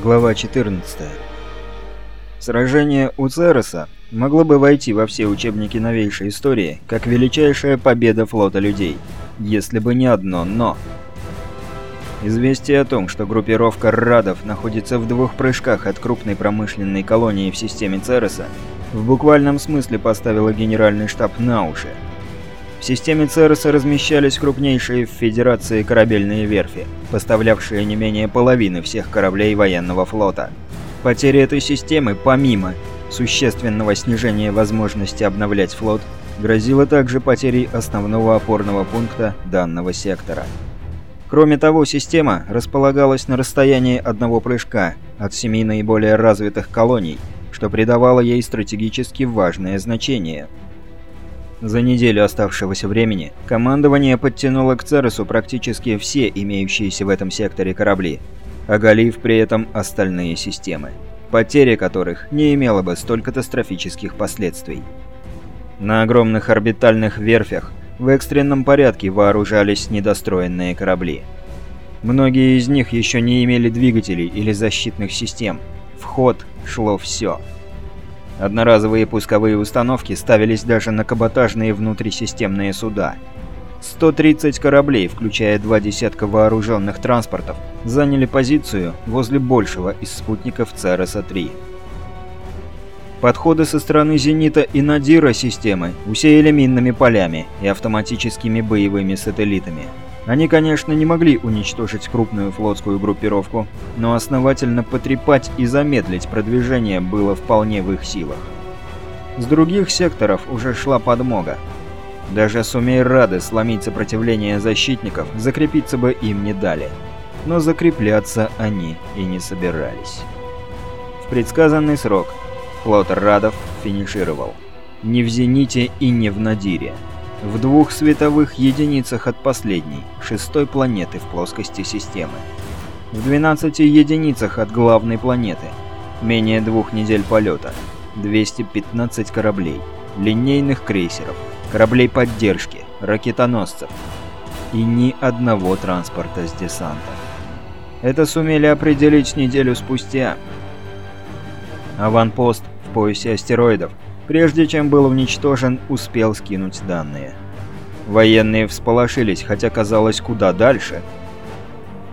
Глава 14. Сражение у Цереса могло бы войти во все учебники новейшей истории как величайшая победа флота людей, если бы не одно «но». Известие о том, что группировка Радов находится в двух прыжках от крупной промышленной колонии в системе Цереса, в буквальном смысле поставило генеральный штаб на уши. В системе Цереса размещались крупнейшие в Федерации корабельные верфи, поставлявшие не менее половины всех кораблей военного флота. Потеря этой системы, помимо существенного снижения возможности обновлять флот, грозила также потерей основного опорного пункта данного сектора. Кроме того, система располагалась на расстоянии одного прыжка от семи наиболее развитых колоний, что придавало ей стратегически важное значение – за неделю оставшегося времени командование подтянуло к Цересу практически все имеющиеся в этом секторе корабли, оголив при этом остальные системы, потеря которых не имела бы столь катастрофических последствий. На огромных орбитальных верфях в экстренном порядке вооружались недостроенные корабли. Многие из них еще не имели двигателей или защитных систем. В ход шло все. Одноразовые пусковые установки ставились даже на каботажные внутрисистемные суда. 130 кораблей, включая два десятка вооруженных транспортов, заняли позицию возле большего из спутников Цереса-3. Подходы со стороны «Зенита» и «Надира» системы усеяли минными полями и автоматическими боевыми сателлитами. Они, конечно, не могли уничтожить крупную флотскую группировку, но основательно потрепать и замедлить продвижение было вполне в их силах. С других секторов уже шла подмога. Даже сумей рады сломить сопротивление защитников, закрепиться бы им не дали. Но закрепляться они и не собирались. В предсказанный срок флот Радов финишировал. Не в «Зените» и не в «Надире» в двух световых единицах от последней, шестой планеты в плоскости системы. В 12 единицах от главной планеты, менее двух недель полета, 215 кораблей, линейных крейсеров, кораблей поддержки, ракетоносцев и ни одного транспорта с десантом. Это сумели определить неделю спустя. Аванпост в поясе астероидов – прежде чем был уничтожен, успел скинуть данные. Военные всполошились, хотя казалось куда дальше.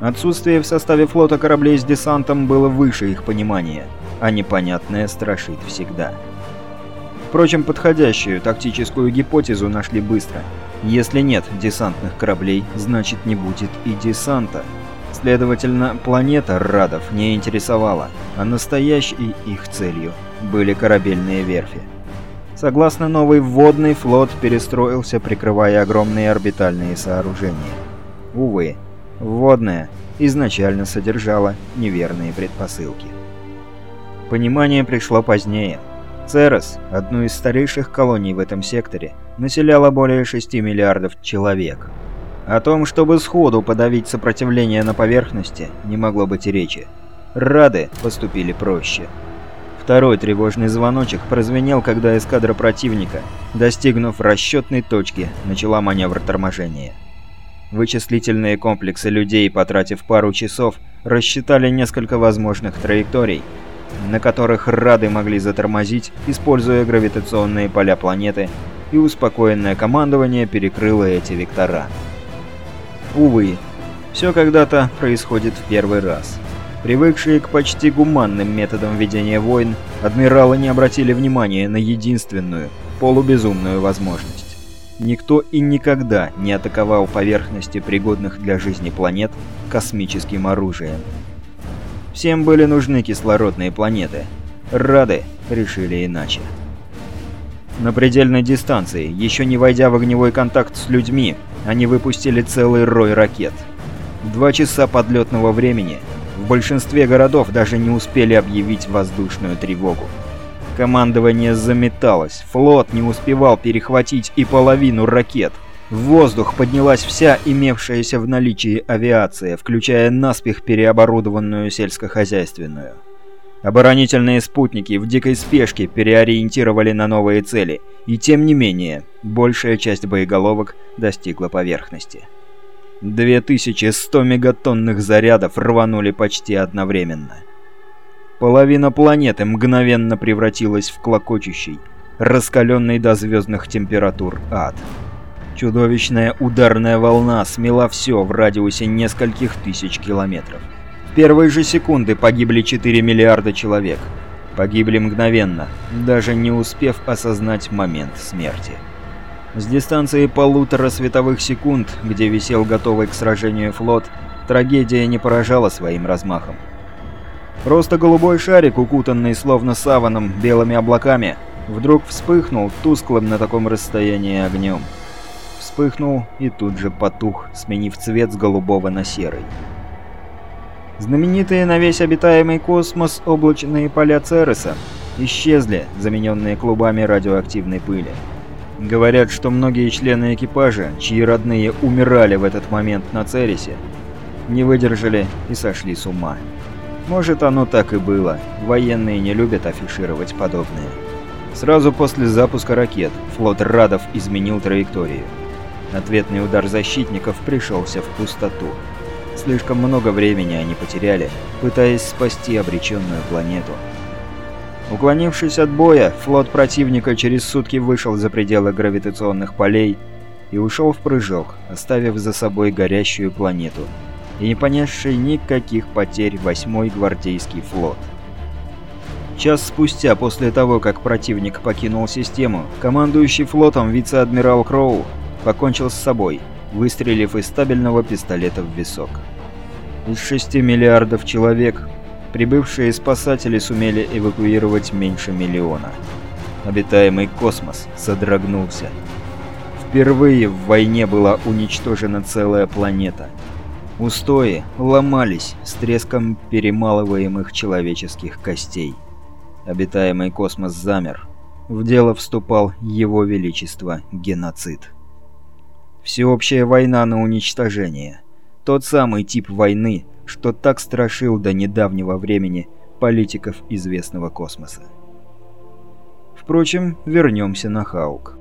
Отсутствие в составе флота кораблей с десантом было выше их понимания, а непонятное страшит всегда. Впрочем, подходящую тактическую гипотезу нашли быстро. Если нет десантных кораблей, значит не будет и десанта. Следовательно, планета Радов не интересовала, а настоящей их целью были корабельные верфи. Согласно новой вводный флот перестроился, прикрывая огромные орбитальные сооружения. Увы, вводная изначально содержала неверные предпосылки. Понимание пришло позднее. Церос, одну из старейших колоний в этом секторе, населяла более 6 миллиардов человек. О том, чтобы сходу подавить сопротивление на поверхности, не могло быть и речи. Рады поступили проще. Второй тревожный звоночек прозвенел, когда эскадра противника, достигнув расчетной точки, начала маневр торможения. Вычислительные комплексы людей, потратив пару часов, рассчитали несколько возможных траекторий, на которых Рады могли затормозить, используя гравитационные поля планеты, и успокоенное командование перекрыло эти вектора. Увы, все когда-то происходит в первый раз. Привыкшие к почти гуманным методам ведения войн, адмиралы не обратили внимания на единственную, полубезумную возможность. Никто и никогда не атаковал поверхности пригодных для жизни планет космическим оружием. Всем были нужны кислородные планеты. Рады решили иначе. На предельной дистанции, еще не войдя в огневой контакт с людьми, они выпустили целый рой ракет. Два часа подлетного времени в большинстве городов даже не успели объявить воздушную тревогу. Командование заметалось, флот не успевал перехватить и половину ракет. В воздух поднялась вся имевшаяся в наличии авиация, включая наспех переоборудованную сельскохозяйственную. Оборонительные спутники в дикой спешке переориентировали на новые цели, и тем не менее, большая часть боеголовок достигла поверхности. 2100 мегатонных зарядов рванули почти одновременно. Половина планеты мгновенно превратилась в клокочущий, раскаленный до звездных температур ад. Чудовищная ударная волна смела все в радиусе нескольких тысяч километров. В первые же секунды погибли 4 миллиарда человек. Погибли мгновенно, даже не успев осознать момент смерти. С дистанции полутора световых секунд, где висел готовый к сражению флот, трагедия не поражала своим размахом. Просто голубой шарик, укутанный словно саваном белыми облаками, вдруг вспыхнул тусклым на таком расстоянии огнем. Вспыхнул и тут же потух, сменив цвет с голубого на серый. Знаменитые на весь обитаемый космос облачные поля Цереса исчезли, замененные клубами радиоактивной пыли. Говорят, что многие члены экипажа, чьи родные умирали в этот момент на Цересе, не выдержали и сошли с ума. Может, оно так и было. Военные не любят афишировать подобное. Сразу после запуска ракет флот Радов изменил траекторию. Ответный удар защитников пришелся в пустоту. Слишком много времени они потеряли, пытаясь спасти обреченную планету. Уклонившись от боя, флот противника через сутки вышел за пределы гравитационных полей и ушел в прыжок, оставив за собой горящую планету и не понесший никаких потерь восьмой гвардейский флот. Час спустя после того, как противник покинул систему, командующий флотом вице-адмирал Кроу покончил с собой, выстрелив из стабильного пистолета в висок. Из 6 миллиардов человек прибывшие спасатели сумели эвакуировать меньше миллиона. Обитаемый космос содрогнулся. Впервые в войне была уничтожена целая планета – Устои ломались с треском перемалываемых человеческих костей. Обитаемый космос замер. В дело вступал его величество геноцид. Всеобщая война на уничтожение. Тот самый тип войны, что так страшил до недавнего времени политиков известного космоса. Впрочем, вернемся на Хаук.